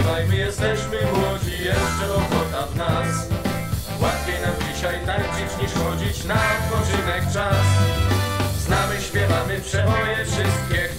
śpiewajmy, jesteśmy młodzi, jeszcze ochota w nas. Łatwiej nam dzisiaj tańczyć niż chodzić na odpoczynek czas. Znamy, śpiewamy przeboje wszystkie